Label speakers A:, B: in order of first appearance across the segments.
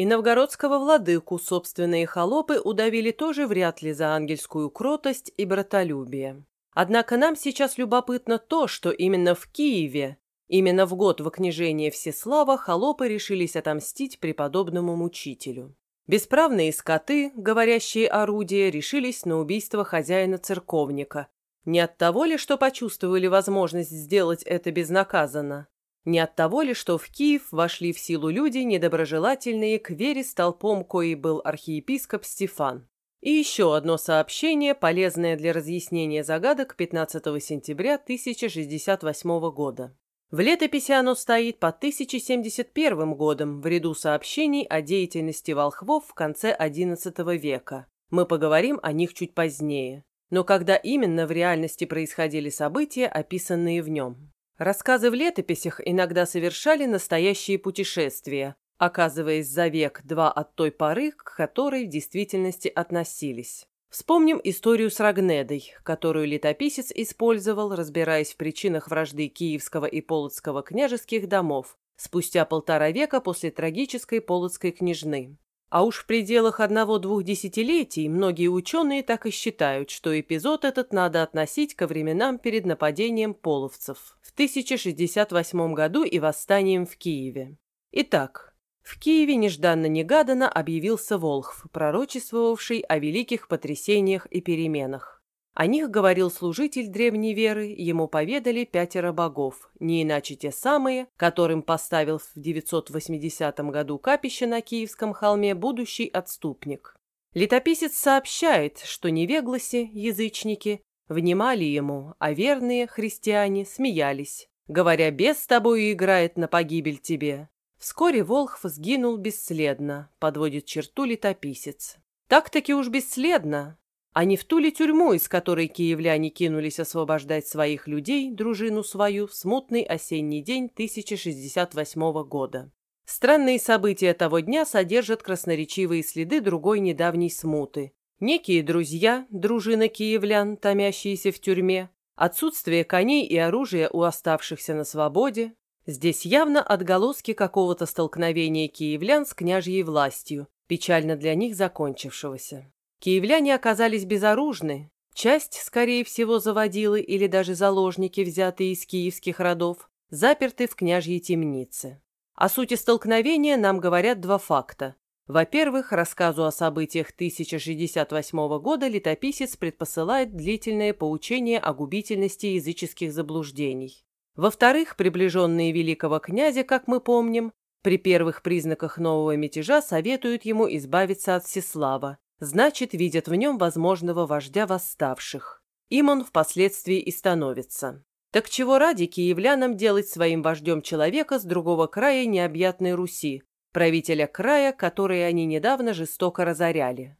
A: И новгородского владыку собственные холопы удавили тоже вряд ли за ангельскую кротость и братолюбие. Однако нам сейчас любопытно то, что именно в Киеве, именно в год вокнижения Всеслава, холопы решились отомстить преподобному мучителю. Бесправные скоты, говорящие орудия, решились на убийство хозяина-церковника. Не от того ли, что почувствовали возможность сделать это безнаказанно? Не от того ли, что в Киев вошли в силу люди, недоброжелательные к вере столпом, коей был архиепископ Стефан? И еще одно сообщение, полезное для разъяснения загадок 15 сентября 1068 года. В летописи оно стоит по 1071 годом в ряду сообщений о деятельности волхвов в конце XI века. Мы поговорим о них чуть позднее. Но когда именно в реальности происходили события, описанные в нем? Рассказы в летописях иногда совершали настоящие путешествия, оказываясь за век-два от той поры, к которой в действительности относились. Вспомним историю с Рагнедой, которую летописец использовал, разбираясь в причинах вражды Киевского и Полоцкого княжеских домов, спустя полтора века после трагической Полоцкой княжны. А уж в пределах одного-двух десятилетий многие ученые так и считают, что эпизод этот надо относить ко временам перед нападением половцев в 1068 году и восстанием в Киеве. Итак, в Киеве нежданно-негаданно объявился Волхв, пророчествовавший о великих потрясениях и переменах. О них говорил служитель древней веры, ему поведали пятеро богов, не иначе те самые, которым поставил в 980 году капище на Киевском холме будущий отступник. Летописец сообщает, что невегласи, язычники, внимали ему, а верные христиане смеялись, говоря, без тобой играет на погибель тебе. Вскоре Волхв сгинул бесследно, подводит черту летописец. Так-таки уж бесследно, а не в ту ли тюрьму, из которой киевляне кинулись освобождать своих людей, дружину свою, в смутный осенний день 1068 года. Странные события того дня содержат красноречивые следы другой недавней смуты. Некие друзья, дружина киевлян, томящиеся в тюрьме, отсутствие коней и оружия у оставшихся на свободе. Здесь явно отголоски какого-то столкновения киевлян с княжьей властью, печально для них закончившегося. Киевляне оказались безоружны, часть, скорее всего, заводилы или даже заложники, взятые из киевских родов, заперты в княжьей темнице. О сути столкновения нам говорят два факта. Во-первых, рассказу о событиях 1068 года летописец предпосылает длительное поучение о губительности языческих заблуждений. Во-вторых, приближенные великого князя, как мы помним, при первых признаках нового мятежа советуют ему избавиться от Всеслава, значит, видят в нем возможного вождя восставших. Им он впоследствии и становится. Так чего ради киевлянам делать своим вождем человека с другого края необъятной Руси, правителя края, который они недавно жестоко разоряли?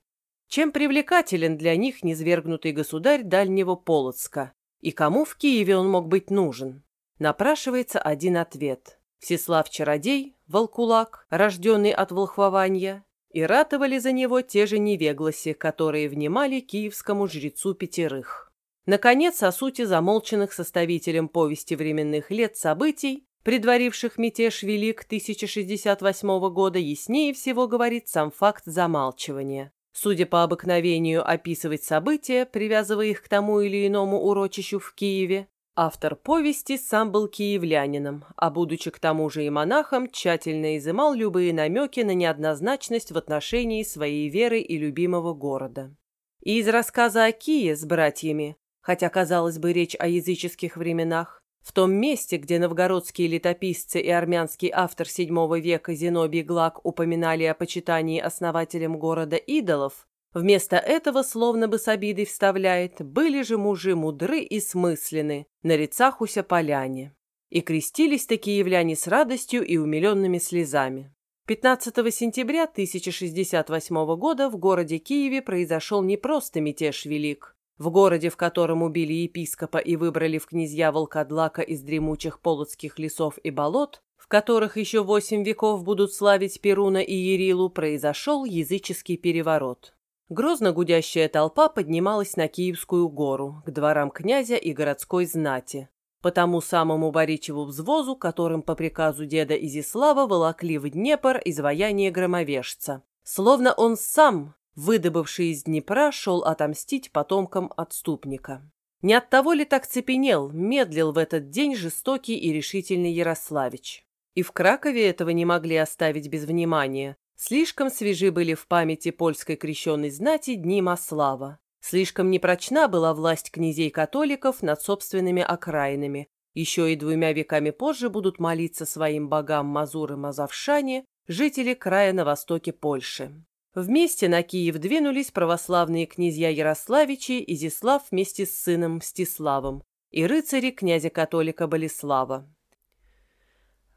A: Чем привлекателен для них низвергнутый государь дальнего Полоцка? И кому в Киеве он мог быть нужен? Напрашивается один ответ. Всеслав-чародей, волкулак, рожденный от волхвования, и ратовали за него те же невегласи, которые внимали киевскому жрецу пятерых. Наконец, о сути замолченных составителем повести временных лет событий, предваривших мятеж Велик 1068 года, яснее всего говорит сам факт замалчивания. Судя по обыкновению описывать события, привязывая их к тому или иному урочищу в Киеве, Автор повести сам был киевлянином, а будучи к тому же и монахом, тщательно изымал любые намеки на неоднозначность в отношении своей веры и любимого города. И из рассказа о Кие с братьями, хотя, казалось бы, речь о языческих временах, в том месте, где новгородские летописцы и армянский автор VII века Зенобий Глак упоминали о почитании основателем города идолов, Вместо этого словно бы с обидой вставляет «были же мужи мудры и смысленны, на рецахуся поляне». И крестились такие являне с радостью и умиленными слезами. 15 сентября 1068 года в городе Киеве произошел не просто мятеж велик. В городе, в котором убили епископа и выбрали в князья волкодлака из дремучих полоцких лесов и болот, в которых еще восемь веков будут славить Перуна и Ерилу, произошел языческий переворот. Грозно гудящая толпа поднималась на Киевскую гору, к дворам князя и городской знати. по тому самому Боричеву взвозу, которым по приказу деда Изислава волокли в Днепр изваяние громовежца. Словно он сам, выдобывший из Днепра, шел отомстить потомкам отступника. Не от того ли так цепенел, медлил в этот день жестокий и решительный Ярославич? И в Кракове этого не могли оставить без внимания. Слишком свежи были в памяти польской крещенной знати дни Маслава. Слишком непрочна была власть князей-католиков над собственными окраинами. Еще и двумя веками позже будут молиться своим богам Мазур и Мазавшане, жители края на востоке Польши. Вместе на Киев двинулись православные князья Ярославичи, Изислав вместе с сыном Мстиславом и рыцари князя-католика Болеслава.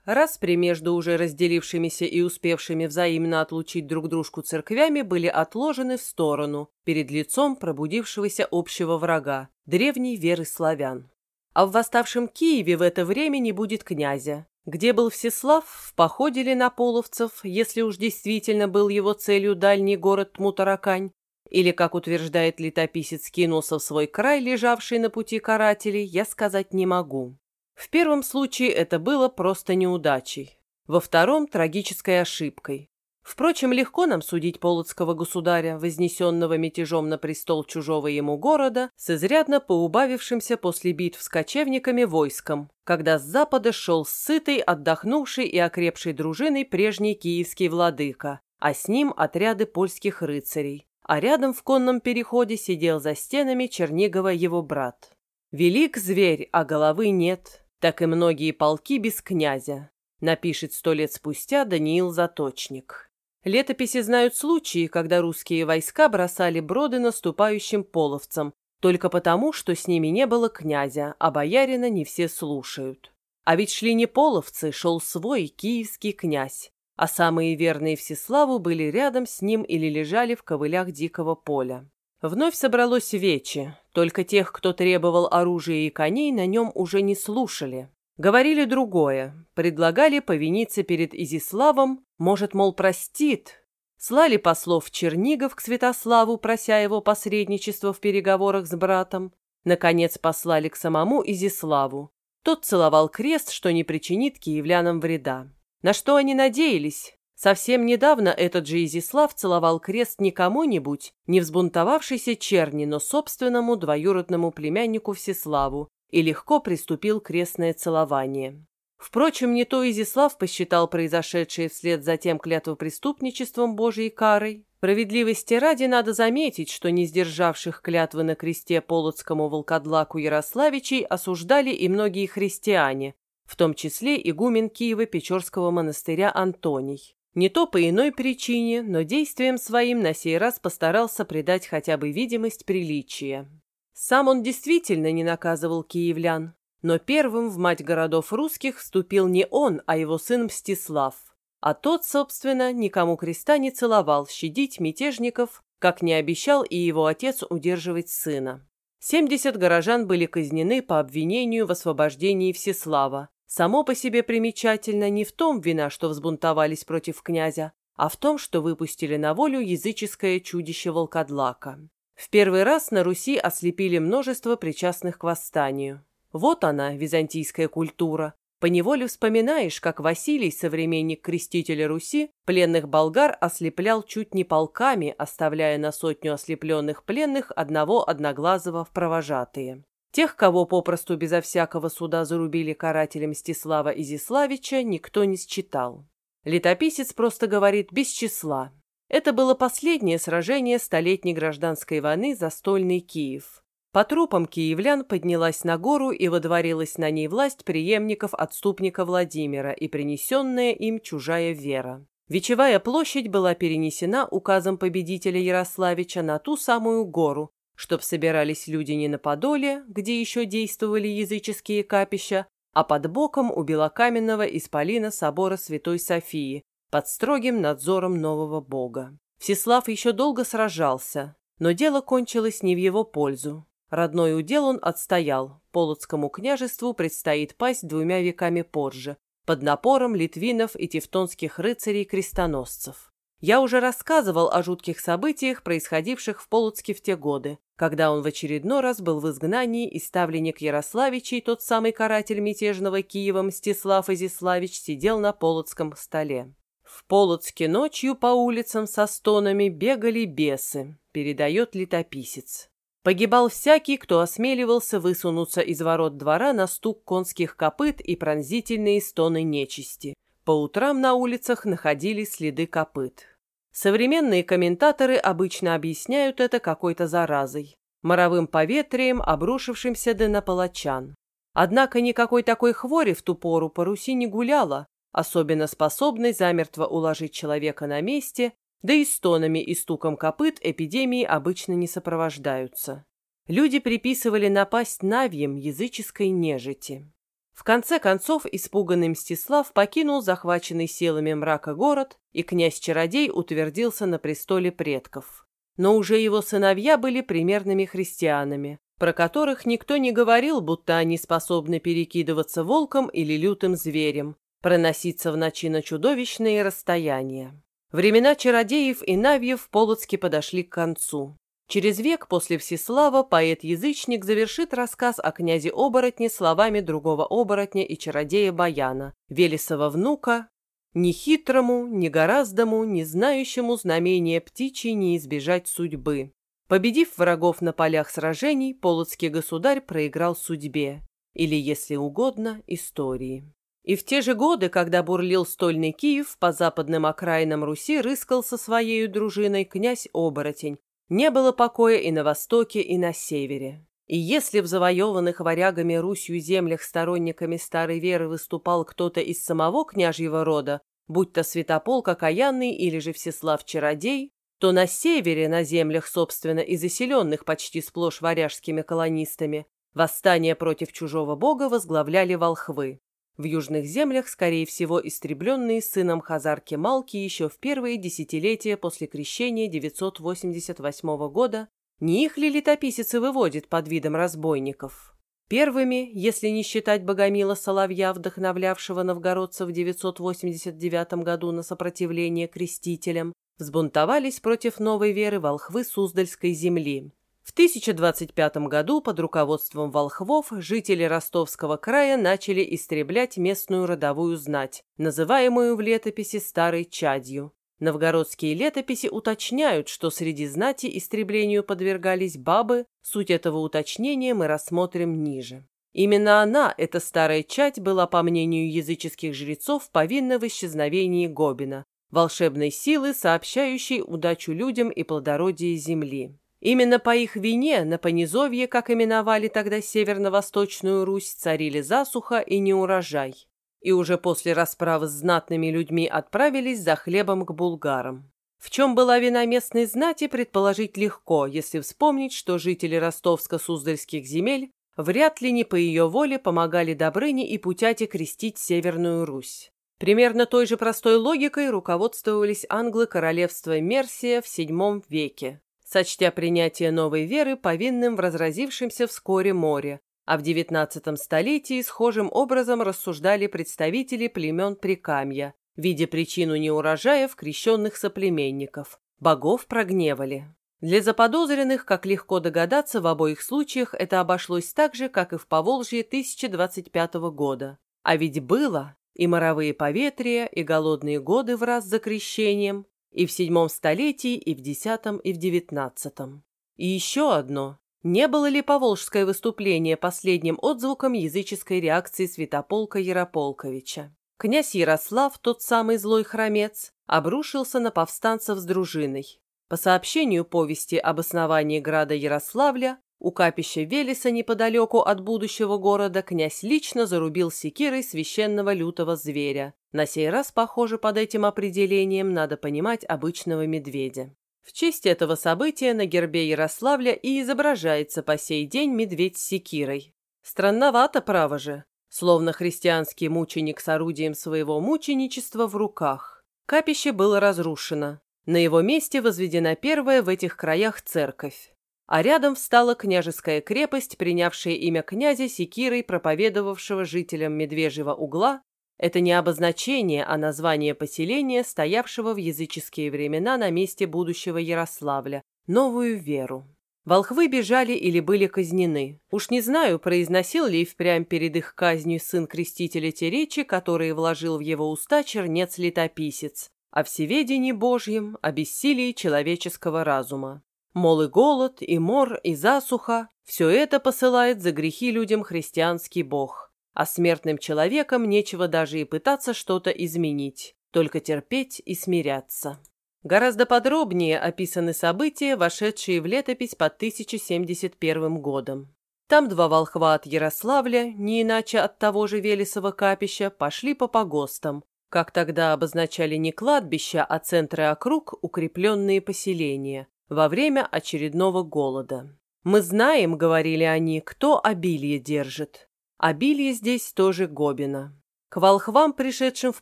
A: Распри между уже разделившимися и успевшими взаимно отлучить друг дружку церквями были отложены в сторону, перед лицом пробудившегося общего врага, древней веры славян. А в восставшем Киеве в это время не будет князя. Где был Всеслав, в походе ли на половцев, если уж действительно был его целью дальний город Тмутаракань, или, как утверждает летописец, кинулся в свой край, лежавший на пути карателей, я сказать не могу. В первом случае это было просто неудачей, во втором – трагической ошибкой. Впрочем, легко нам судить полоцкого государя, вознесенного мятежом на престол чужого ему города, с изрядно поубавившимся после битв с кочевниками войском, когда с запада шел сытый, отдохнувший и окрепший дружиной прежний киевский владыка, а с ним отряды польских рыцарей, а рядом в конном переходе сидел за стенами Чернигова его брат. Велик зверь, а головы нет, так и многие полки без князя, напишет сто лет спустя Даниил Заточник. Летописи знают случаи, когда русские войска бросали броды наступающим половцам, только потому, что с ними не было князя, а боярина не все слушают. А ведь шли не половцы, шел свой киевский князь, а самые верные Всеславу были рядом с ним или лежали в ковылях дикого поля. Вновь собралось вече, только тех, кто требовал оружия и коней, на нем уже не слушали. Говорили другое, предлагали повиниться перед Изиславом, может, мол, простит. Слали послов Чернигов к Святославу, прося его посредничества в переговорах с братом. Наконец послали к самому Изиславу. Тот целовал крест, что не причинит киевлянам вреда. На что они надеялись? Совсем недавно этот же Изислав целовал крест не кому-нибудь, не взбунтовавшейся черни, но собственному двоюродному племяннику Всеславу, и легко приступил крестное целование. Впрочем, не то Изислав посчитал произошедшее вслед за тем клятвопреступничеством Божьей карой. Справедливости ради надо заметить, что не сдержавших клятвы на кресте полоцкому волкодлаку Ярославичей осуждали и многие христиане, в том числе игумен Киева-Печорского монастыря Антоний. Не то по иной причине, но действием своим на сей раз постарался придать хотя бы видимость приличия. Сам он действительно не наказывал киевлян, но первым в мать городов русских вступил не он, а его сын Мстислав. А тот, собственно, никому креста не целовал, щадить мятежников, как не обещал и его отец удерживать сына. Семьдесят горожан были казнены по обвинению в освобождении Всеслава, Само по себе примечательно не в том вина, что взбунтовались против князя, а в том, что выпустили на волю языческое чудище волкодлака. В первый раз на Руси ослепили множество причастных к восстанию. Вот она, византийская культура. Поневоле вспоминаешь, как Василий, современник крестителя Руси, пленных болгар ослеплял чуть не полками, оставляя на сотню ослепленных пленных одного одноглазого в провожатые. Тех, кого попросту безо всякого суда зарубили карателем Мстислава Изиславича, никто не считал. Летописец просто говорит без числа. Это было последнее сражение столетней гражданской войны за стольный Киев. По трупам киевлян поднялась на гору и водворилась на ней власть преемников отступника Владимира и принесенная им чужая вера. Вечевая площадь была перенесена указом победителя Ярославича на ту самую гору, чтоб собирались люди не на Подоле, где еще действовали языческие капища, а под боком у белокаменного исполина собора Святой Софии, под строгим надзором нового бога. Всеслав еще долго сражался, но дело кончилось не в его пользу. Родной удел он отстоял, Полоцкому княжеству предстоит пасть двумя веками позже, под напором литвинов и тевтонских рыцарей-крестоносцев. Я уже рассказывал о жутких событиях, происходивших в Полоцке в те годы, когда он в очередной раз был в изгнании и ставленник Ярославичей, тот самый каратель мятежного Киева Мстислав Изиславич, сидел на Полоцком столе. В Полоцке ночью по улицам со стонами бегали бесы, передает летописец. Погибал всякий, кто осмеливался высунуться из ворот двора на стук конских копыт и пронзительные стоны нечисти. По утрам на улицах находились следы копыт. Современные комментаторы обычно объясняют это какой-то заразой, моровым поветрием, обрушившимся до наполочан. Однако никакой такой хвори в ту пору по Руси не гуляла, особенно способной замертво уложить человека на месте, да и стонами и стуком копыт эпидемии обычно не сопровождаются. Люди приписывали напасть навьям языческой нежити. В конце концов, испуганный Мстислав покинул захваченный силами мрака город, и князь-чародей утвердился на престоле предков. Но уже его сыновья были примерными христианами, про которых никто не говорил, будто они способны перекидываться волком или лютым зверем, проноситься в ночи на чудовищные расстояния. Времена чародеев и навьев в Полоцке подошли к концу. Через век после Всеслава поэт-язычник завершит рассказ о князе-оборотне словами другого оборотня и чародея Баяна, Велесова внука, «Ни хитрому, ни гораздому, не знающему знамения птичьей не избежать судьбы». Победив врагов на полях сражений, полоцкий государь проиграл судьбе, или, если угодно, истории. И в те же годы, когда бурлил стольный Киев, по западным окраинам Руси рыскал со своей дружиной князь-оборотень, не было покоя и на востоке, и на севере. И если в завоеванных варягами Русью землях сторонниками старой веры выступал кто-то из самого княжьего рода, будь то Святополк Окаянный или же Всеслав-Чародей, то на севере, на землях, собственно, и заселенных почти сплошь варяжскими колонистами, восстание против чужого бога возглавляли волхвы. В южных землях, скорее всего, истребленные сыном Хазарки Малки еще в первые десятилетия после крещения 988 года, не их ли летописец выводит под видом разбойников? Первыми, если не считать Богомила Соловья, вдохновлявшего новгородцев в 989 году на сопротивление крестителям, взбунтовались против новой веры волхвы Суздальской земли. В 1025 году под руководством волхвов жители Ростовского края начали истреблять местную родовую знать, называемую в летописи старой чадью. Новгородские летописи уточняют, что среди знати истреблению подвергались бабы, суть этого уточнения мы рассмотрим ниже. Именно она, эта старая чадь, была, по мнению языческих жрецов, повинна в исчезновении Гобина, волшебной силы, сообщающей удачу людям и плодородие земли. Именно по их вине на Понизовье, как именовали тогда северно-восточную Русь, царили засуха и неурожай. И уже после расправы с знатными людьми отправились за хлебом к булгарам. В чем была вина местной знати, предположить легко, если вспомнить, что жители ростовско-суздальских земель вряд ли не по ее воле помогали Добрыне и Путяте крестить Северную Русь. Примерно той же простой логикой руководствовались англы королевства Мерсия в VII веке сочтя принятие новой веры повинным в разразившемся вскоре море, а в XIX столетии схожим образом рассуждали представители племен Прикамья, видя причину неурожаев крещенных соплеменников. Богов прогневали. Для заподозренных, как легко догадаться, в обоих случаях это обошлось так же, как и в Поволжье 1025 года. А ведь было и моровые поветрия, и голодные годы в раз за крещением, и в седьмом столетии, и в десятом, и в девятнадцатом. И еще одно. Не было ли поволжское выступление последним отзвуком языческой реакции святополка Ярополковича? Князь Ярослав, тот самый злой хромец, обрушился на повстанцев с дружиной. По сообщению повести об основании града Ярославля, у капища Велеса неподалеку от будущего города князь лично зарубил секирой священного лютого зверя. На сей раз, похоже, под этим определением надо понимать обычного медведя. В честь этого события на гербе Ярославля и изображается по сей день медведь с секирой. Странновато, право же, словно христианский мученик с орудием своего мученичества в руках. Капище было разрушено. На его месте возведена первая в этих краях церковь а рядом встала княжеская крепость, принявшая имя князя Секирой, проповедовавшего жителям Медвежьего угла Это не обозначение, а название поселения, стоявшего в языческие времена на месте будущего Ярославля, новую веру. Волхвы бежали или были казнены. Уж не знаю, произносил ли и впрямь перед их казнью сын крестителя те речи, которые вложил в его уста чернец-летописец, о всеведении Божьем, о бессилии человеческого разума. Мол, и голод, и мор, и засуха – все это посылает за грехи людям христианский Бог. А смертным человекам нечего даже и пытаться что-то изменить, только терпеть и смиряться. Гораздо подробнее описаны события, вошедшие в летопись под 1071 годом. Там два волхва от Ярославля, не иначе от того же Велесова капища, пошли по погостам, как тогда обозначали не кладбища, а центры округ, укрепленные поселения, во время очередного голода. «Мы знаем, — говорили они, — кто обилие держит. Обилие здесь тоже Гобина. К волхвам, пришедшим в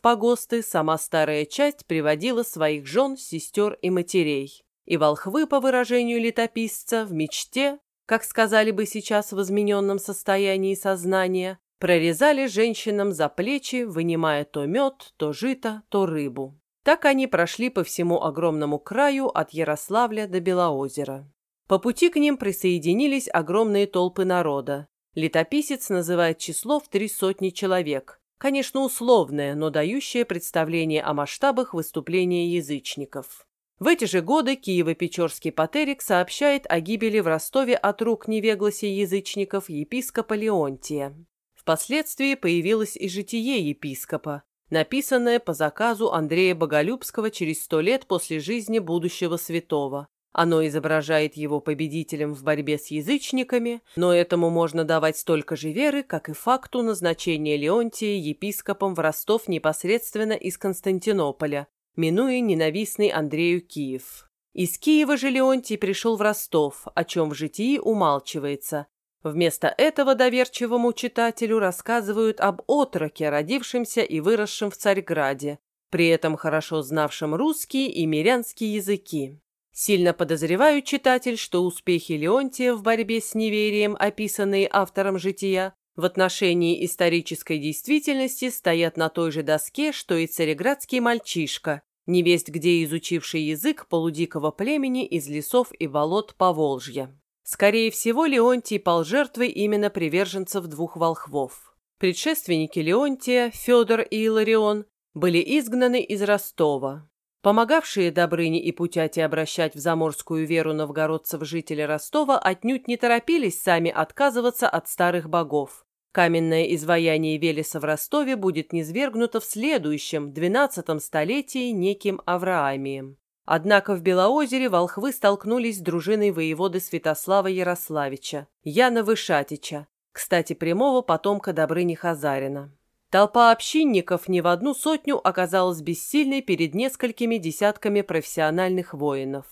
A: погосты, сама старая часть приводила своих жен, сестер и матерей. И волхвы, по выражению летописца, в мечте, как сказали бы сейчас в измененном состоянии сознания, прорезали женщинам за плечи, вынимая то мед, то жито, то рыбу. Так они прошли по всему огромному краю от Ярославля до Белоозера. По пути к ним присоединились огромные толпы народа. Летописец называет число в три сотни человек – Конечно, условное, но дающее представление о масштабах выступления язычников. В эти же годы Киево-Печорский патерик сообщает о гибели в Ростове от рук невегласи язычников епископа Леонтия. Впоследствии появилось и житие епископа, написанное по заказу Андрея Боголюбского через сто лет после жизни будущего святого, оно изображает его победителем в борьбе с язычниками, но этому можно давать столько же веры, как и факту назначения Леонтия епископом в Ростов непосредственно из Константинополя, минуя ненавистный Андрею Киев. Из Киева же Леонтий пришел в Ростов, о чем в житии умалчивается. Вместо этого доверчивому читателю рассказывают об отроке, родившемся и выросшем в Царьграде, при этом хорошо знавшем русские и мирянские языки. Сильно подозреваю, читатель, что успехи Леонтия в борьбе с неверием, описанные автором «Жития», в отношении исторической действительности стоят на той же доске, что и цареградский мальчишка, невесть где изучивший язык полудикого племени из лесов и болот Поволжья. Скорее всего, Леонтий пал жертвой именно приверженцев двух волхвов. Предшественники Леонтия, Федор и Иларион, были изгнаны из Ростова. Помогавшие Добрыне и Путяте обращать в заморскую веру новгородцев жители Ростова отнюдь не торопились сами отказываться от старых богов. Каменное изваяние Велеса в Ростове будет низвергнуто в следующем, двенадцатом столетии неким Авраамием. Однако в Белоозере волхвы столкнулись с дружиной воеводы Святослава Ярославича, Яна Вышатича, кстати, прямого потомка Добрыни Хазарина. Толпа общинников не в одну сотню оказалась бессильной перед несколькими десятками профессиональных воинов.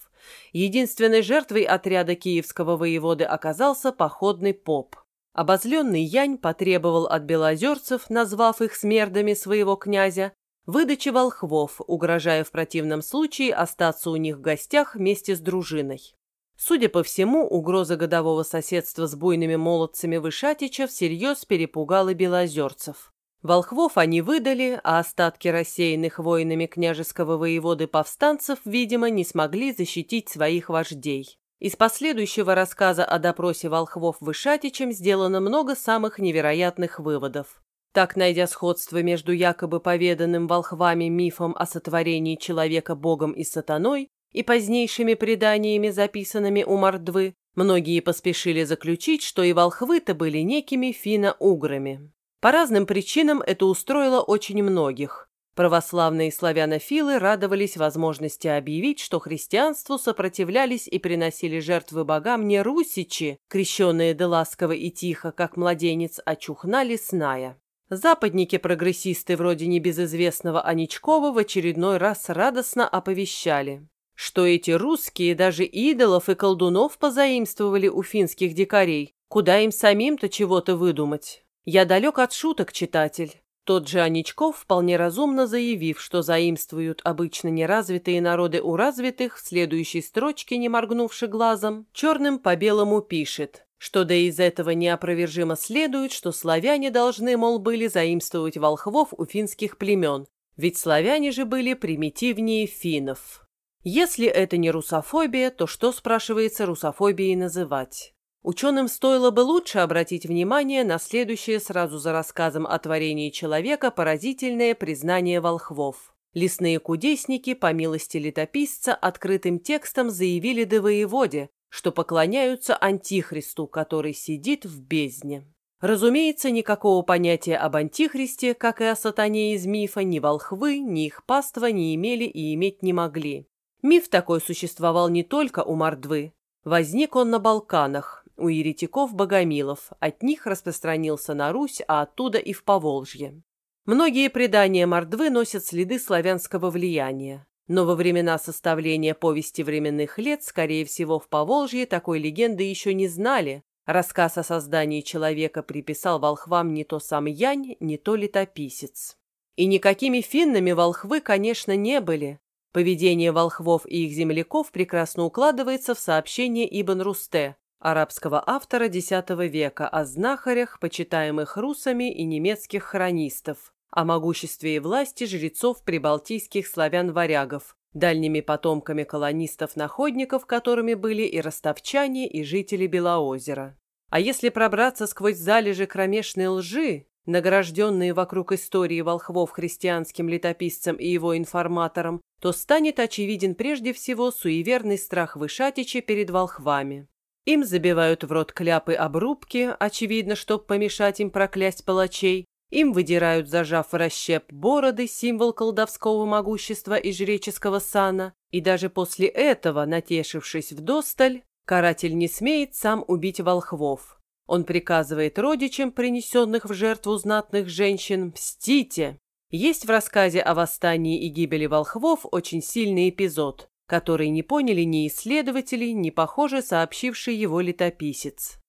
A: Единственной жертвой отряда киевского воеводы оказался походный поп. Обозленный Янь потребовал от белозерцев, назвав их смердами своего князя, выдачи волхвов, угрожая в противном случае остаться у них в гостях вместе с дружиной. Судя по всему, угроза годового соседства с буйными молодцами Вышатича всерьез перепугала белозерцев. Волхвов они выдали, а остатки рассеянных воинами княжеского воеводы повстанцев, видимо, не смогли защитить своих вождей. Из последующего рассказа о допросе волхвов Вышатичем сделано много самых невероятных выводов. Так, найдя сходство между якобы поведанным волхвами мифом о сотворении человека богом и сатаной и позднейшими преданиями, записанными у Мордвы, многие поспешили заключить, что и волхвы-то были некими финно-уграми. По разным причинам это устроило очень многих. Православные славянофилы радовались возможности объявить, что христианству сопротивлялись и приносили жертвы богам не русичи, крещенные да ласково и тихо, как младенец, а чухна лесная. Западники-прогрессисты вроде небезызвестного Аничкова в очередной раз радостно оповещали, что эти русские даже идолов и колдунов позаимствовали у финских дикарей, куда им самим-то чего-то выдумать. Я далек от шуток, читатель. Тот же Аничков, вполне разумно заявив, что заимствуют обычно неразвитые народы у развитых, в следующей строчке, не моргнувши глазом, черным по белому пишет что да из этого неопровержимо следует, что славяне должны, мол, были заимствовать волхвов у финских племен, ведь славяне же были примитивнее финнов. Если это не русофобия, то что, спрашивается, русофобией называть? Ученым стоило бы лучше обратить внимание на следующее сразу за рассказом о творении человека поразительное признание волхвов. Лесные кудесники, по милости летописца, открытым текстом заявили до воеводе, что поклоняются Антихристу, который сидит в бездне. Разумеется, никакого понятия об Антихристе, как и о сатане из мифа, ни волхвы, ни их паства не имели и иметь не могли. Миф такой существовал не только у мордвы. Возник он на Балканах, у еретиков-богомилов, от них распространился на Русь, а оттуда и в Поволжье. Многие предания мордвы носят следы славянского влияния. Но во времена составления повести временных лет, скорее всего, в Поволжье такой легенды еще не знали. Рассказ о создании человека приписал волхвам не то сам Янь, не то летописец. И никакими финнами волхвы, конечно, не были. Поведение волхвов и их земляков прекрасно укладывается в сообщение Ибн Русте, арабского автора X века, о знахарях, почитаемых русами и немецких хронистов, о могуществе и власти жрецов прибалтийских славян-варягов, дальними потомками колонистов-находников, которыми были и ростовчане, и жители Белоозера. А если пробраться сквозь залежи кромешной лжи, награжденные вокруг истории волхвов христианским летописцем и его информатором, то станет очевиден прежде всего суеверный страх Вышатича перед волхвами. Им забивают в рот кляпы обрубки, очевидно, чтоб помешать им проклясть палачей, им выдирают, зажав расщеп, бороды, символ колдовского могущества и жреческого сана, и даже после этого, натешившись вдосталь, каратель не смеет сам убить волхвов. Он приказывает родичам, принесенных в жертву знатных женщин, «Мстите!». Есть в рассказе о восстании и гибели волхвов очень сильный эпизод, который не поняли ни исследователи, ни, похоже, сообщивший его летописец.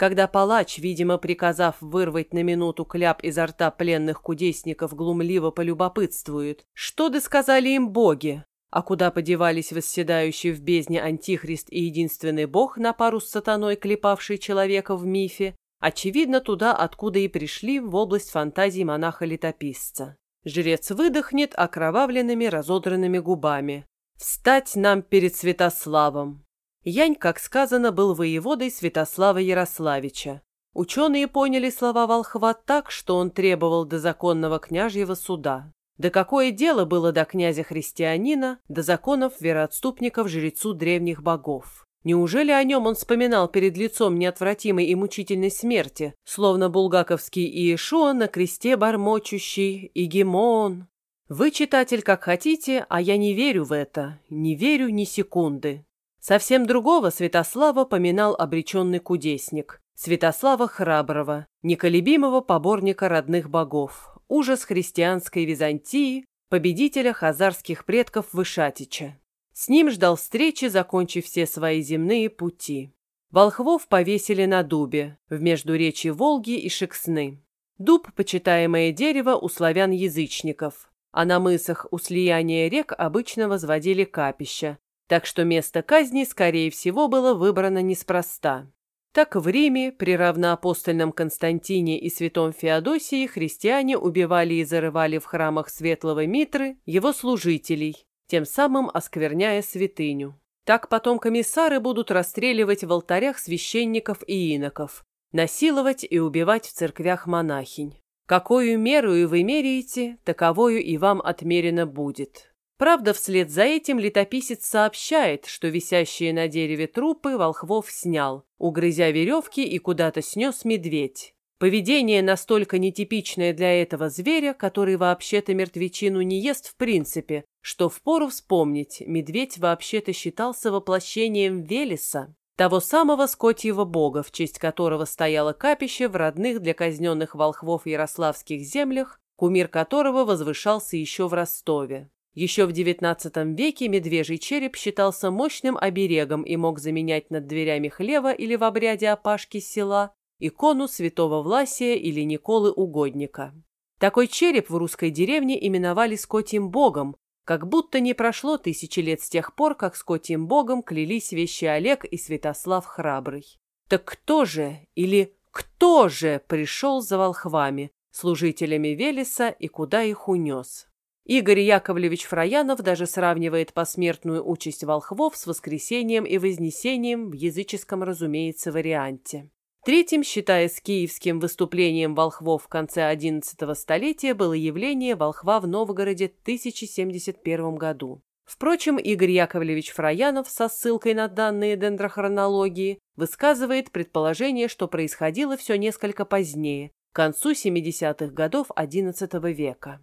A: Когда палач, видимо, приказав вырвать на минуту кляп изо рта пленных кудесников, глумливо полюбопытствует, что досказали им боги, а куда подевались восседающий в бездне Антихрист и единственный бог на пару с сатаной, клепавший человека в мифе, очевидно, туда, откуда и пришли в область фантазий монаха-летописца. Жрец выдохнет окровавленными разодранными губами. «Встать нам перед Святославом!» Янь, как сказано, был воеводой Святослава Ярославича. Ученые поняли слова волхва так, что он требовал до законного княжьего суда. Да какое дело было до князя-христианина, до законов вероотступников жрецу древних богов? Неужели о нем он вспоминал перед лицом неотвратимой и мучительной смерти, словно булгаковский Иешуа на кресте бормочущий «Игемон»? Вы, читатель, как хотите, а я не верю в это, не верю ни секунды. Совсем другого Святослава поминал обреченный кудесник, Святослава Храброго, неколебимого поборника родных богов, ужас христианской Византии, победителя хазарских предков Вышатича. С ним ждал встречи, закончив все свои земные пути. Волхвов повесили на дубе, в междуречии Волги и Шексны. Дуб – почитаемое дерево у славян-язычников, а на мысах у слияния рек обычно возводили капища, так что место казни, скорее всего, было выбрано неспроста. Так в Риме при равноапостольном Константине и святом Феодосии христиане убивали и зарывали в храмах Светлого Митры его служителей, тем самым оскверняя святыню. Так потом комиссары будут расстреливать в алтарях священников и иноков, насиловать и убивать в церквях монахинь. Какую меру и вы меряете, таковою и вам отмерено будет. Правда, вслед за этим летописец сообщает, что висящие на дереве трупы волхвов снял, угрызя веревки и куда-то снес медведь. Поведение настолько нетипичное для этого зверя, который вообще-то мертвечину не ест в принципе, что впору вспомнить, медведь вообще-то считался воплощением Велеса, того самого скотьего бога, в честь которого стояло капище в родных для казненных волхвов ярославских землях, кумир которого возвышался еще в Ростове. Еще в XIX веке медвежий череп считался мощным оберегом и мог заменять над дверями хлева или в обряде опашки села икону святого Власия или Николы Угодника. Такой череп в русской деревне именовали скотьим богом, как будто не прошло тысячи лет с тех пор, как скотьим богом клялись вещи Олег и Святослав Храбрый. Так кто же или кто же пришел за волхвами, служителями Велеса и куда их унес? Игорь Яковлевич Фраянов даже сравнивает посмертную участь волхвов с воскресением и вознесением в языческом, разумеется, варианте. Третьим, считая с киевским выступлением волхвов в конце XI столетия, было явление волхва в Новгороде в 1071 году. Впрочем, Игорь Яковлевич Фраянов со ссылкой на данные дендрохронологии высказывает предположение, что происходило все несколько позднее, к концу 70-х годов XI века.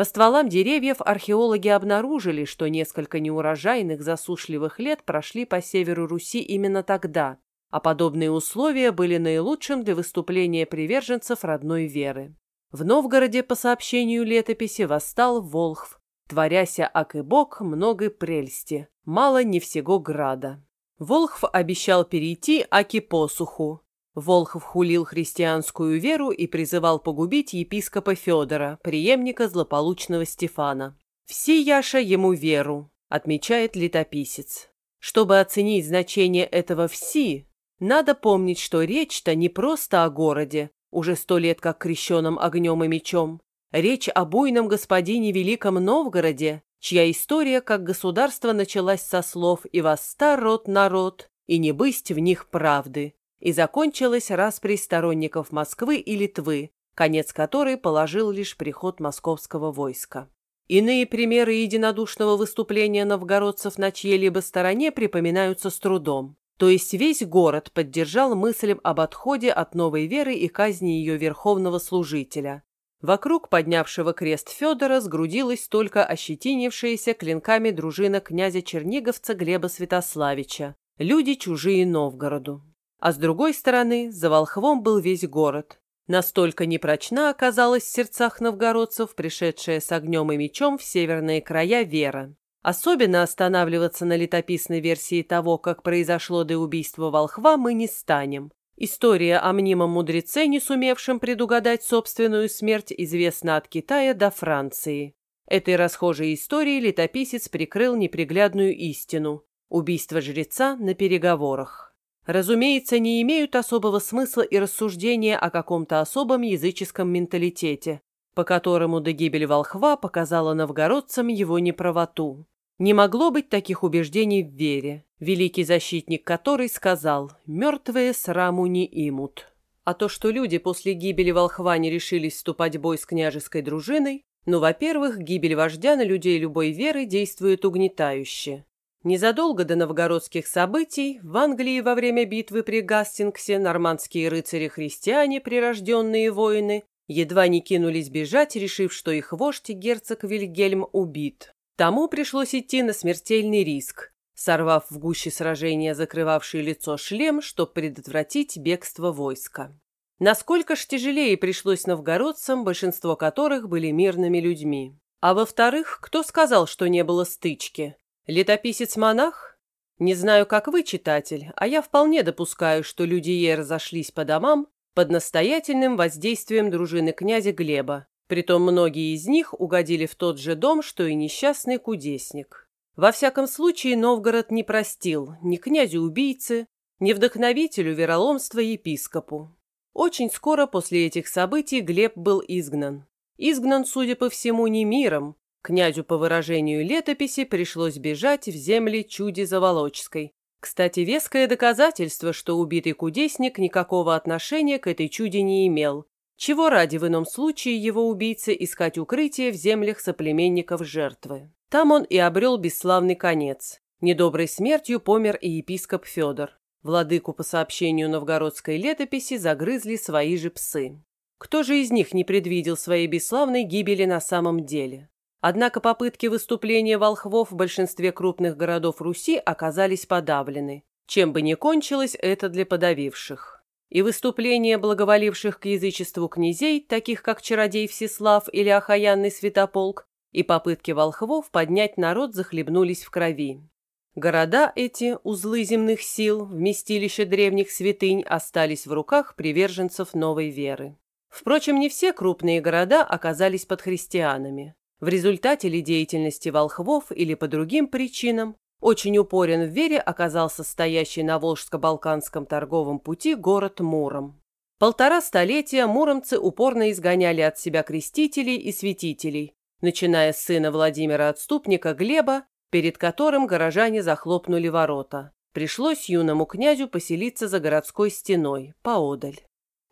A: По стволам деревьев археологи обнаружили, что несколько неурожайных засушливых лет прошли по северу Руси именно тогда, а подобные условия были наилучшим для выступления приверженцев родной веры. В Новгороде, по сообщению летописи, восстал Волхв, творяся ак и бог много прельсти, мало не всего града. Волхв обещал перейти аки посуху. Волхв хулил христианскую веру и призывал погубить епископа Федора, преемника злополучного Стефана. «Все яша ему веру», — отмечает летописец. Чтобы оценить значение этого «вси», надо помнить, что речь-то не просто о городе, уже сто лет как крещенном огнем и мечом. Речь о буйном господине Великом Новгороде, чья история как государство началась со слов «И восста род народ, и не бысть в них правды», и закончилась распри сторонников Москвы и Литвы, конец которой положил лишь приход московского войска. Иные примеры единодушного выступления новгородцев на чьей-либо стороне припоминаются с трудом. То есть весь город поддержал мысль об отходе от новой веры и казни ее верховного служителя. Вокруг поднявшего крест Федора сгрудилась только ощетинившаяся клинками дружина князя Черниговца Глеба Святославича, люди чужие Новгороду. А с другой стороны, за Волхвом был весь город. Настолько непрочна оказалась в сердцах новгородцев, пришедшая с огнем и мечом в северные края вера. Особенно останавливаться на летописной версии того, как произошло до убийства волхва, мы не станем. История о мнимом мудреце, не сумевшем предугадать собственную смерть, известна от Китая до Франции. Этой расхожей историей летописец прикрыл неприглядную истину – убийство жреца на переговорах. Разумеется, не имеют особого смысла и рассуждения о каком-то особом языческом менталитете, по которому до гибели волхва показала новгородцам его неправоту. Не могло быть таких убеждений в вере, великий защитник которой сказал «мертвые сраму не имут». А то, что люди после гибели волхва не решились вступать в бой с княжеской дружиной, ну, во-первых, гибель вождя на людей любой веры действует угнетающе. Незадолго до новгородских событий в Англии во время битвы при Гастингсе нормандские рыцари-христиане, прирожденные воины, едва не кинулись бежать, решив, что их вождь герцог Вильгельм убит. Тому пришлось идти на смертельный риск, сорвав в гуще сражения закрывавший лицо шлем, чтобы предотвратить бегство войска. Насколько ж тяжелее пришлось новгородцам, большинство которых были мирными людьми. А во-вторых, кто сказал, что не было стычки? Летописец-монах? Не знаю, как вы, читатель, а я вполне допускаю, что люди ей разошлись по домам под настоятельным воздействием дружины князя Глеба, Притом многие из них угодили в тот же дом, что и несчастный кудесник. Во всяком случае, Новгород не простил ни князю-убийце, ни вдохновителю вероломства епископу. Очень скоро после этих событий Глеб был изгнан. Изгнан, судя по всему, не миром. Князю, по выражению летописи, пришлось бежать в земли Чуди-Заволочской. Кстати, веское доказательство, что убитый кудесник никакого отношения к этой чуде не имел, чего ради в ином случае его убийце искать укрытие в землях соплеменников жертвы? Там он и обрел бесславный конец. Недоброй смертью помер и епископ Федор. Владыку, по сообщению новгородской летописи, загрызли свои же псы. Кто же из них не предвидел своей бесславной гибели на самом деле? Однако попытки выступления волхвов в большинстве крупных городов Руси оказались подавлены. Чем бы ни кончилось это для подавивших и выступления благоволивших к язычеству князей, таких как чародей Всеслав или Ахаянный Святополк, и попытки волхвов поднять народ захлебнулись в крови. Города эти, узлы земных сил, вместилище древних святынь, остались в руках приверженцев новой веры. Впрочем, не все крупные города оказались под христианами. В результате ли деятельности волхвов или по другим причинам Очень упорен в вере оказался стоящий на Волжско-Балканском торговом пути город Муром. Полтора столетия муромцы упорно изгоняли от себя крестителей и святителей, начиная с сына Владимира Отступника Глеба, перед которым горожане захлопнули ворота. Пришлось юному князю поселиться за городской стеной, поодаль.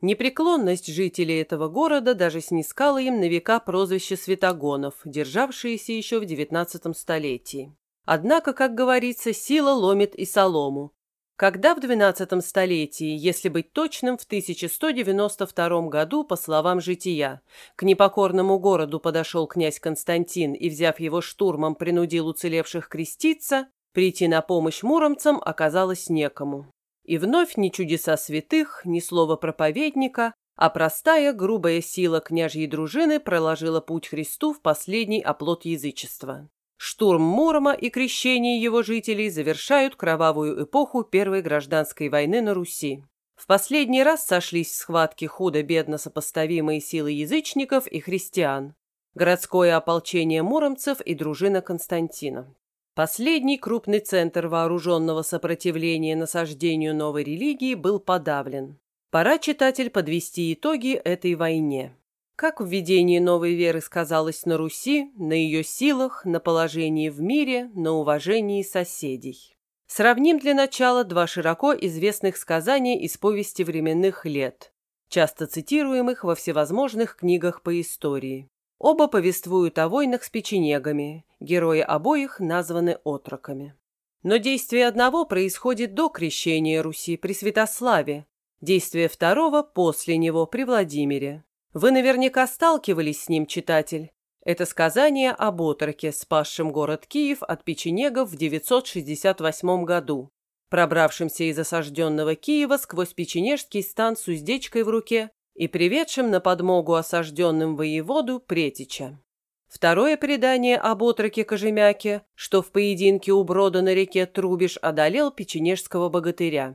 A: Непреклонность жителей этого города даже снискала им на века прозвище святогонов, державшиеся еще в XIX столетии. Однако, как говорится, сила ломит и солому. Когда в XII столетии, если быть точным, в 1192 году, по словам жития, к непокорному городу подошел князь Константин и, взяв его штурмом, принудил уцелевших креститься, прийти на помощь муромцам оказалось некому. И вновь ни чудеса святых, ни слова проповедника, а простая грубая сила княжьей дружины проложила путь Христу в последний оплот язычества. Штурм Мурома и крещение его жителей завершают кровавую эпоху Первой гражданской войны на Руси. В последний раз сошлись в схватке худо-бедно сопоставимые силы язычников и христиан. Городское ополчение муромцев и дружина Константина. Последний крупный центр вооруженного сопротивления насаждению новой религии был подавлен. Пора, читатель, подвести итоги этой войне. Как введение новой веры сказалось на Руси, на ее силах, на положении в мире, на уважении соседей. Сравним для начала два широко известных сказания из повести временных лет, часто цитируемых во всевозможных книгах по истории. Оба повествуют о войнах с печенегами, герои обоих названы отроками. Но действие одного происходит до крещения Руси при Святославе, действие второго после него при Владимире. Вы наверняка сталкивались с ним, читатель. Это сказание об отроке, спасшем город Киев от печенегов в 968 году, пробравшемся из осажденного Киева сквозь печенежский стан с уздечкой в руке и приведшим на подмогу осажденным воеводу Претича. Второе предание об отроке Кожемяке, что в поединке у брода на реке Трубиш одолел печенежского богатыря.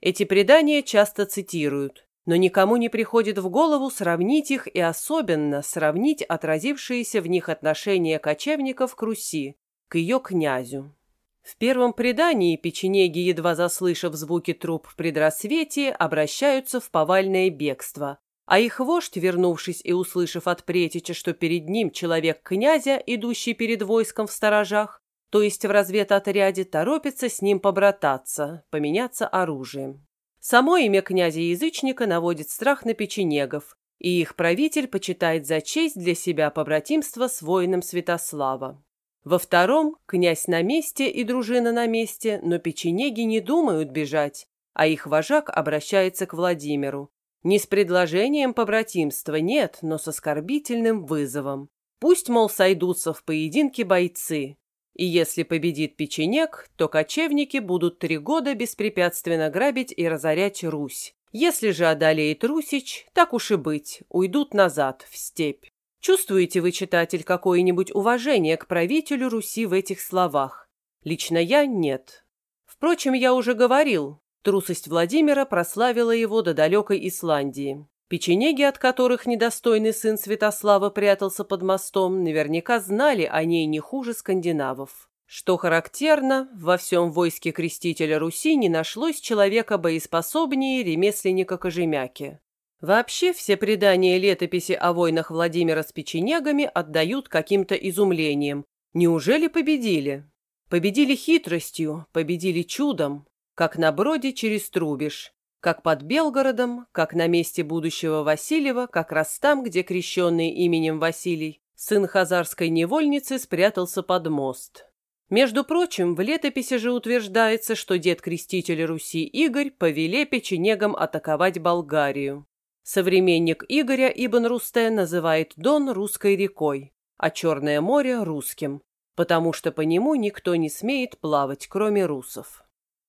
A: Эти предания часто цитируют но никому не приходит в голову сравнить их и особенно сравнить отразившиеся в них отношения кочевников к Руси, к ее князю. В первом предании печенеги, едва заслышав звуки труп в предрассвете, обращаются в повальное бегство, а их вождь, вернувшись и услышав от Претича, что перед ним человек князя, идущий перед войском в сторожах, то есть в разведотряде, торопится с ним побрататься, поменяться оружием. Само имя князя-язычника наводит страх на печенегов, и их правитель почитает за честь для себя побратимство с воином Святослава. Во втором князь на месте и дружина на месте, но печенеги не думают бежать, а их вожак обращается к Владимиру. Не с предложением побратимства, нет, но с оскорбительным вызовом. Пусть, мол, сойдутся в поединке бойцы, и если победит печенек, то кочевники будут три года беспрепятственно грабить и разорять Русь. Если же одолеет Русич, так уж и быть, уйдут назад, в степь. Чувствуете вы, читатель, какое-нибудь уважение к правителю Руси в этих словах? Лично я нет. Впрочем, я уже говорил, трусость Владимира прославила его до далекой Исландии. Печенеги, от которых недостойный сын Святослава прятался под мостом, наверняка знали о ней не хуже скандинавов. Что характерно, во всем войске крестителя Руси не нашлось человека боеспособнее ремесленника Кожемяки. Вообще все предания летописи о войнах Владимира с печенегами отдают каким-то изумлением. Неужели победили? Победили хитростью, победили чудом, как на броде через Трубиш как под Белгородом, как на месте будущего Васильева, как раз там, где крещенный именем Василий, сын хазарской невольницы, спрятался под мост. Между прочим, в летописи же утверждается, что дед крестителя Руси Игорь повеле печенегам атаковать Болгарию. Современник Игоря Ибн Русте называет Дон русской рекой, а Черное море – русским, потому что по нему никто не смеет плавать, кроме русов.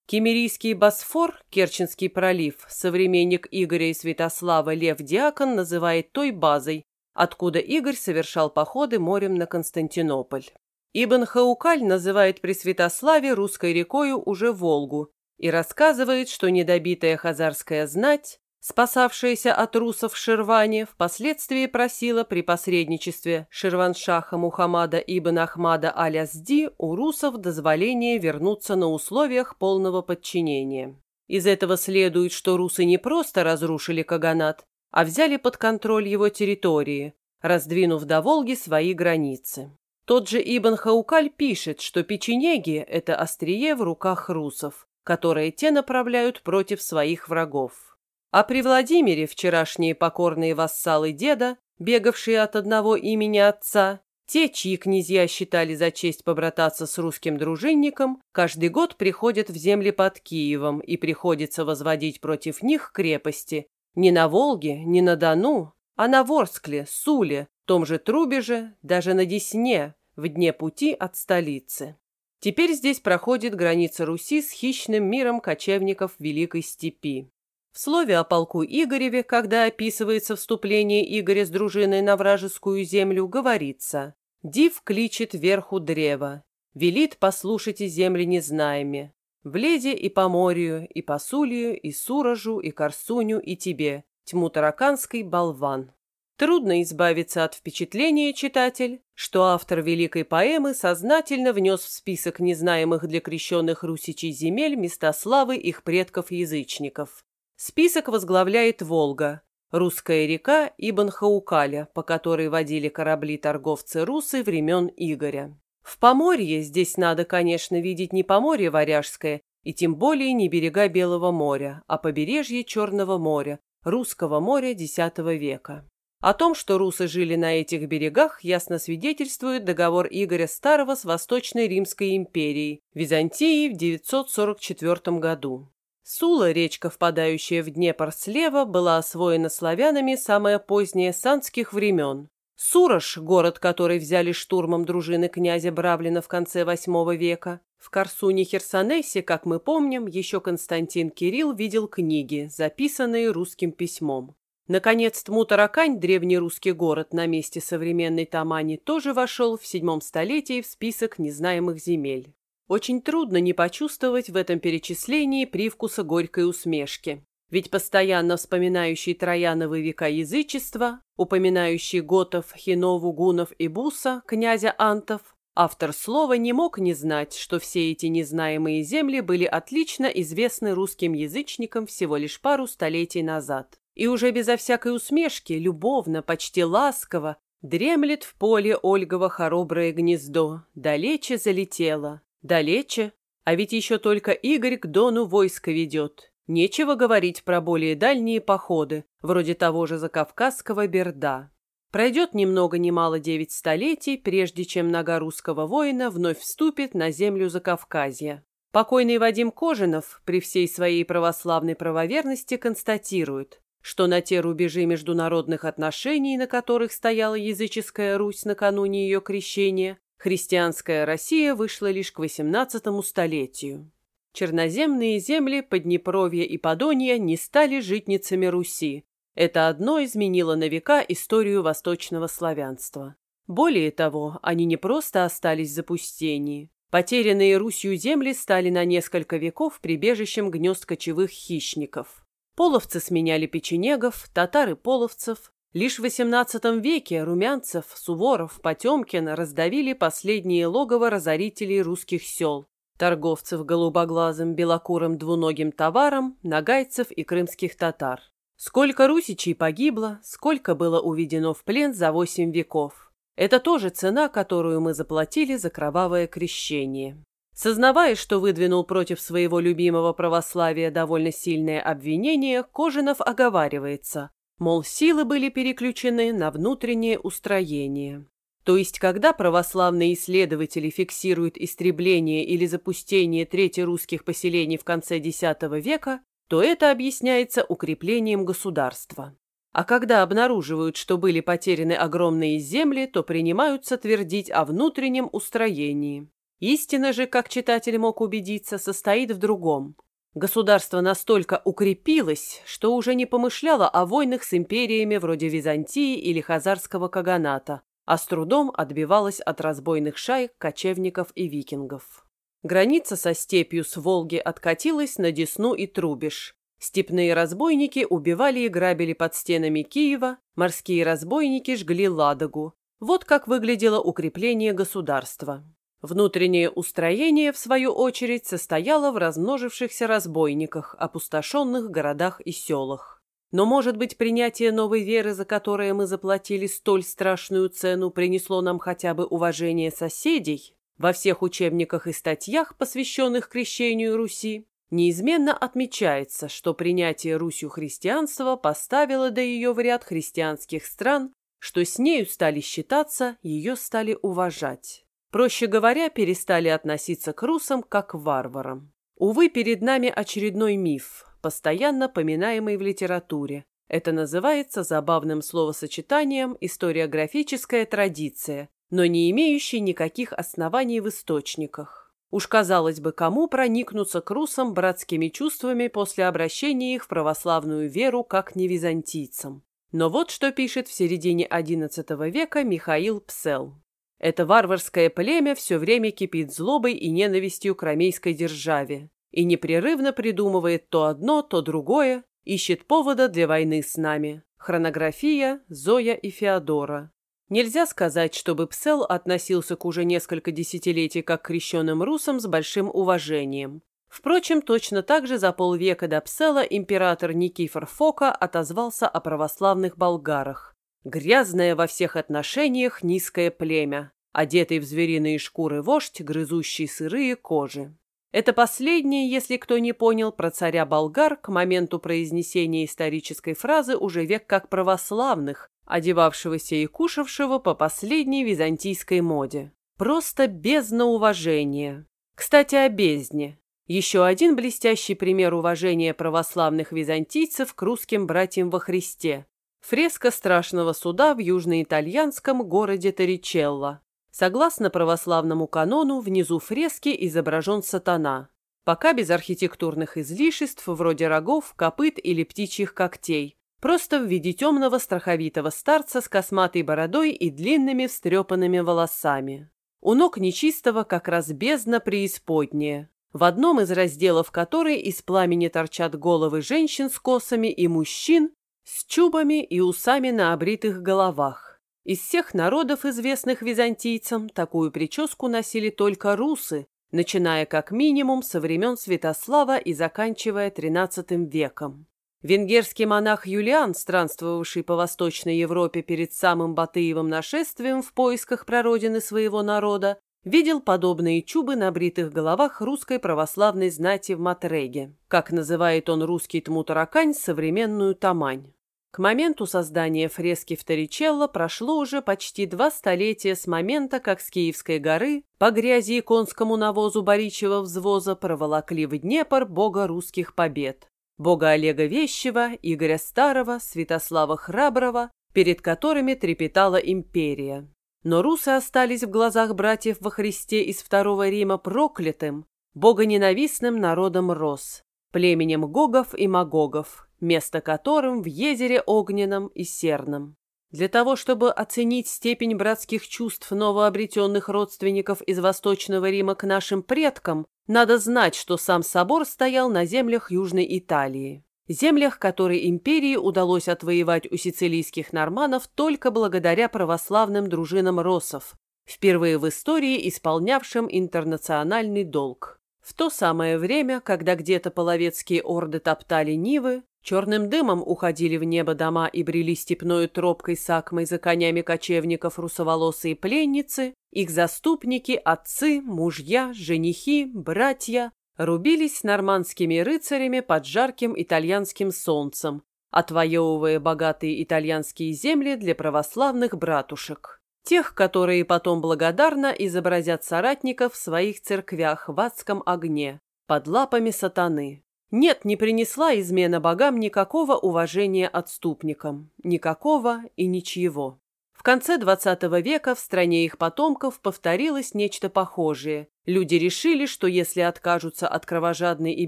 A: Кемерийский Босфор, Керченский пролив, современник Игоря и Святослава Лев Диакон называет той базой, откуда Игорь совершал походы морем на Константинополь. Ибн Хаукаль называет при Святославе русской рекою уже Волгу и рассказывает, что недобитая хазарская знать спасавшаяся от русов в Ширване, впоследствии просила при посредничестве Ширваншаха Мухаммада ибн Ахмада аль-Азди у русов дозволения вернуться на условиях полного подчинения. Из этого следует, что русы не просто разрушили Каганат, а взяли под контроль его территории, раздвинув до Волги свои границы. Тот же Ибн Хаукаль пишет, что печенеги – это острие в руках русов, которые те направляют против своих врагов. А при Владимире вчерашние покорные вассалы деда, бегавшие от одного имени отца, те, чьи князья считали за честь побрататься с русским дружинником, каждый год приходят в земли под Киевом и приходится возводить против них крепости. Не на Волге, не на Дону, а на Ворскле, Суле, том же Трубеже, даже на Десне, в дне пути от столицы. Теперь здесь проходит граница Руси с хищным миром кочевников Великой Степи. В слове о полку Игореве, когда описывается вступление Игоря с дружиной на вражескую землю, говорится «Див кличет верху древа, велит послушайте земли незнаеми, в леде и по морю, и по сулью, и суражу, и корсуню, и тебе, тьму тараканской болван». Трудно избавиться от впечатления, читатель, что автор великой поэмы сознательно внес в список незнаемых для крещенных русичей земель места славы их предков-язычников. Список возглавляет Волга, русская река Ибн Хаукаля, по которой водили корабли торговцы русы времен Игоря. В Поморье здесь надо, конечно, видеть не Поморье Варяжское, и тем более не берега Белого моря, а побережье Черного моря, Русского моря X века. О том, что русы жили на этих берегах, ясно свидетельствует договор Игоря Старого с Восточной Римской империей, Византией в 944 году. Сула, речка, впадающая в Днепр слева, была освоена славянами самое позднее санских времен. Сурож, город, который взяли штурмом дружины князя Бравлина в конце VIII века. В Корсуне-Херсонесе, как мы помним, еще Константин Кирилл видел книги, записанные русским письмом. Наконец, Тмутаракань, древний русский город на месте современной Тамани, тоже вошел в седьмом столетии в список незнаемых земель. Очень трудно не почувствовать в этом перечислении привкуса горькой усмешки. Ведь постоянно вспоминающий Трояновы века язычества, упоминающий готов, хинову, гунов и буса, князя Антов, автор слова не мог не знать, что все эти незнаемые земли были отлично известны русским язычникам всего лишь пару столетий назад. И уже безо всякой усмешки, любовно, почти ласково, дремлет в поле Ольгова хороброе гнездо, далече залетело, далече, а ведь еще только Игорь к Дону войско ведет. Нечего говорить про более дальние походы, вроде того же закавказского Берда. Пройдет ни много ни мало девять столетий, прежде чем нога русского воина вновь вступит на землю Закавказья. Покойный Вадим Кожинов при всей своей православной правоверности констатирует, что на те рубежи международных отношений, на которых стояла языческая Русь накануне ее крещения, христианская Россия вышла лишь к XVIII столетию. Черноземные земли Поднепровья и Подонья не стали житницами Руси. Это одно изменило на века историю восточного славянства. Более того, они не просто остались в запустении. Потерянные Русью земли стали на несколько веков прибежищем гнезд кочевых хищников. Половцы сменяли печенегов, татары половцев. Лишь в XVIII веке Румянцев, Суворов, Потемкин раздавили последние логово разорителей русских сел, торговцев голубоглазым белокурым двуногим товаром, нагайцев и крымских татар. Сколько русичей погибло, сколько было уведено в плен за восемь веков. Это тоже цена, которую мы заплатили за кровавое крещение. Сознавая, что выдвинул против своего любимого православия довольно сильное обвинение, Кожинов оговаривается, мол, силы были переключены на внутреннее устроение. То есть, когда православные исследователи фиксируют истребление или запустение трети русских поселений в конце X века, то это объясняется укреплением государства. А когда обнаруживают, что были потеряны огромные земли, то принимаются твердить о внутреннем устроении. Истина же, как читатель мог убедиться, состоит в другом. Государство настолько укрепилось, что уже не помышляло о войнах с империями вроде Византии или Хазарского каганата, а с трудом отбивалось от разбойных шаек, кочевников и викингов. Граница со степью с Волги откатилась на Десну и Трубеж. Степные разбойники убивали и грабили под стенами Киева, морские разбойники жгли Ладогу. Вот как выглядело укрепление государства. Внутреннее устроение, в свою очередь, состояло в размножившихся разбойниках, опустошенных городах и селах. Но, может быть, принятие новой веры, за которое мы заплатили столь страшную цену, принесло нам хотя бы уважение соседей? Во всех учебниках и статьях, посвященных крещению Руси, неизменно отмечается, что принятие Русью христианства поставило до ее в ряд христианских стран, что с нею стали считаться, ее стали уважать. Проще говоря, перестали относиться к русам как к варварам. Увы, перед нами очередной миф, постоянно поминаемый в литературе. Это называется забавным словосочетанием «историографическая традиция», но не имеющий никаких оснований в источниках. Уж казалось бы, кому проникнуться к русам братскими чувствами после обращения их в православную веру как не византийцам. Но вот что пишет в середине XI века Михаил Псел. Это варварское племя все время кипит злобой и ненавистью к ромейской державе и непрерывно придумывает то одно, то другое, ищет повода для войны с нами. Хронография, Зоя и Феодора. Нельзя сказать, чтобы Псел относился к уже несколько десятилетий как к крещенным русам с большим уважением. Впрочем, точно так же за полвека до Псела император Никифор Фока отозвался о православных болгарах. Грязное во всех отношениях низкое племя, одетый в звериные шкуры вождь, грызущий сырые кожи. Это последнее, если кто не понял, про царя болгар к моменту произнесения исторической фразы уже век как православных, одевавшегося и кушавшего по последней византийской моде. Просто бездна уважения. Кстати, о бездне. Еще один блестящий пример уважения православных византийцев к русским братьям во Христе. Фреска страшного суда в южноитальянском городе Торричелло. Согласно православному канону, внизу фрески изображен сатана. Пока без архитектурных излишеств, вроде рогов, копыт или птичьих когтей. Просто в виде темного страховитого старца с косматой бородой и длинными встрепанными волосами. У ног нечистого как раз бездна преисподняя, в одном из разделов которой из пламени торчат головы женщин с косами и мужчин, с чубами и усами на обритых головах. Из всех народов, известных византийцам, такую прическу носили только русы, начиная как минимум со времен Святослава и заканчивая XIII веком. Венгерский монах Юлиан, странствовавший по Восточной Европе перед самым Батыевым нашествием в поисках прародины своего народа, видел подобные чубы на бритых головах русской православной знати в Матреге, как называет он русский Тмутаракань современную Тамань. К моменту создания фрески в Торричелло прошло уже почти два столетия с момента, как с Киевской горы по грязи и конскому навозу Боричьего взвоза проволокли в Днепр бога русских побед. Бога Олега Вещева, Игоря Старого, Святослава Храброго, перед которыми трепетала империя. Но русы остались в глазах братьев во Христе из Второго Рима проклятым, богоненавистным народом Рос, племенем Гогов и Магогов, место которым в езере Огненном и Серном. Для того, чтобы оценить степень братских чувств новообретенных родственников из Восточного Рима к нашим предкам, надо знать, что сам собор стоял на землях Южной Италии. Землях, которые империи удалось отвоевать у сицилийских норманов только благодаря православным дружинам россов, впервые в истории исполнявшим интернациональный долг. В то самое время, когда где-то половецкие орды топтали Нивы, черным дымом уходили в небо дома и брели степною тропкой сакмой за конями кочевников русоволосые пленницы, их заступники, отцы, мужья, женихи, братья рубились с нормандскими рыцарями под жарким итальянским солнцем, отвоевывая богатые итальянские земли для православных братушек. Тех, которые потом благодарно изобразят соратников в своих церквях в адском огне, под лапами сатаны. Нет, не принесла измена богам никакого уважения отступникам, никакого и ничьего. В конце XX века в стране их потомков повторилось нечто похожее. Люди решили, что если откажутся от кровожадной и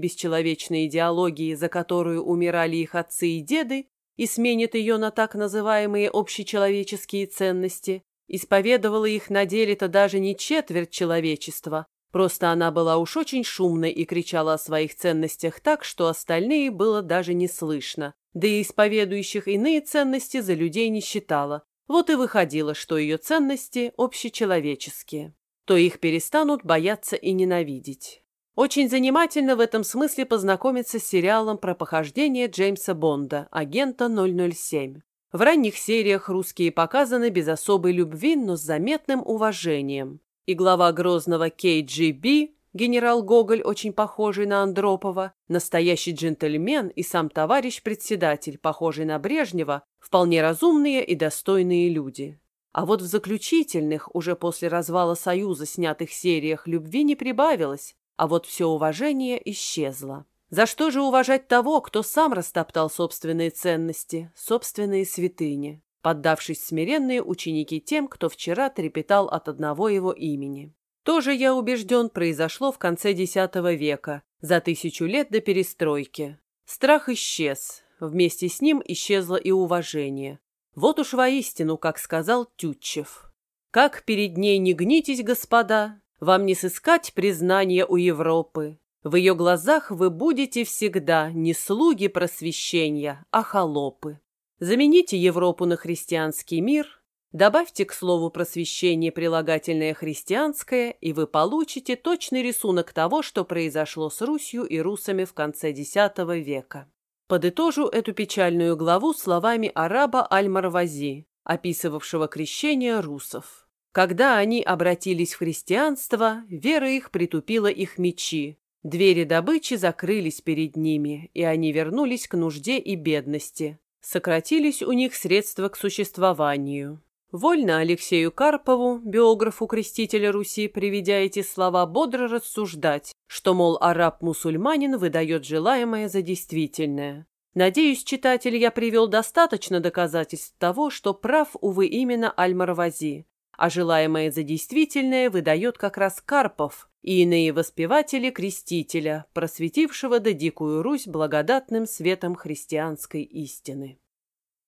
A: бесчеловечной идеологии, за которую умирали их отцы и деды, и сменят ее на так называемые общечеловеческие ценности, Исповедовала их на деле-то даже не четверть человечества, Просто она была уж очень шумной и кричала о своих ценностях так, что остальные было даже не слышно, да и исповедующих иные ценности за людей не считала. Вот и выходило, что ее ценности общечеловеческие. То их перестанут бояться и ненавидеть. Очень занимательно в этом смысле познакомиться с сериалом про похождение Джеймса Бонда, агента 007. В ранних сериях русские показаны без особой любви, но с заметным уважением и глава Грозного KGB, генерал Гоголь, очень похожий на Андропова, настоящий джентльмен и сам товарищ-председатель, похожий на Брежнева, вполне разумные и достойные люди. А вот в заключительных, уже после развала Союза снятых сериях, любви не прибавилось, а вот все уважение исчезло. За что же уважать того, кто сам растоптал собственные ценности, собственные святыни? Поддавшись смиренные ученики тем, кто вчера трепетал от одного его имени. Тоже, я убежден, произошло в конце X века, за тысячу лет до перестройки. Страх исчез, вместе с ним исчезло и уважение. Вот уж воистину, как сказал Тютчев. «Как перед ней не гнитесь, господа, вам не сыскать признания у Европы. В ее глазах вы будете всегда не слуги просвещения, а холопы». Замените Европу на христианский мир, добавьте к слову просвещение прилагательное христианское, и вы получите точный рисунок того, что произошло с Русью и русами в конце X века. Подытожу эту печальную главу словами араба Аль-Марвази, описывавшего крещение русов. Когда они обратились в христианство, вера их притупила их мечи, двери добычи закрылись перед ними, и они вернулись к нужде и бедности. Сократились у них средства к существованию. Вольно Алексею Карпову, биографу крестителя Руси, приведя эти слова, бодро рассуждать, что, мол, араб-мусульманин выдает желаемое за действительное. Надеюсь, читатель, я привел достаточно доказательств того, что прав, увы, именно Аль-Марвази, а желаемое за действительное выдает как раз Карпов и иные воспеватели крестителя, просветившего да дикую Русь благодатным светом христианской истины.